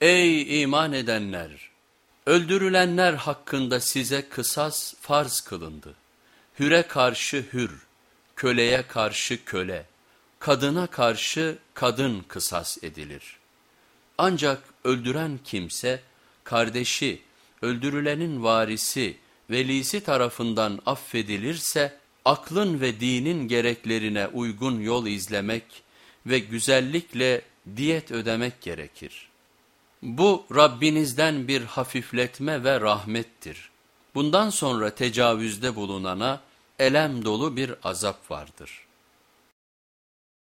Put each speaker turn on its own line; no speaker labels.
Ey iman edenler! Öldürülenler hakkında size kısas farz kılındı. Hüre karşı hür, köleye karşı köle, kadına karşı kadın kısas edilir. Ancak öldüren kimse, kardeşi, öldürülenin varisi, velisi tarafından affedilirse, aklın ve dinin gereklerine uygun yol izlemek ve güzellikle diyet ödemek gerekir. Bu Rabbinizden bir hafifletme ve rahmettir. Bundan sonra tecavüzde bulunana elem dolu bir azap vardır.''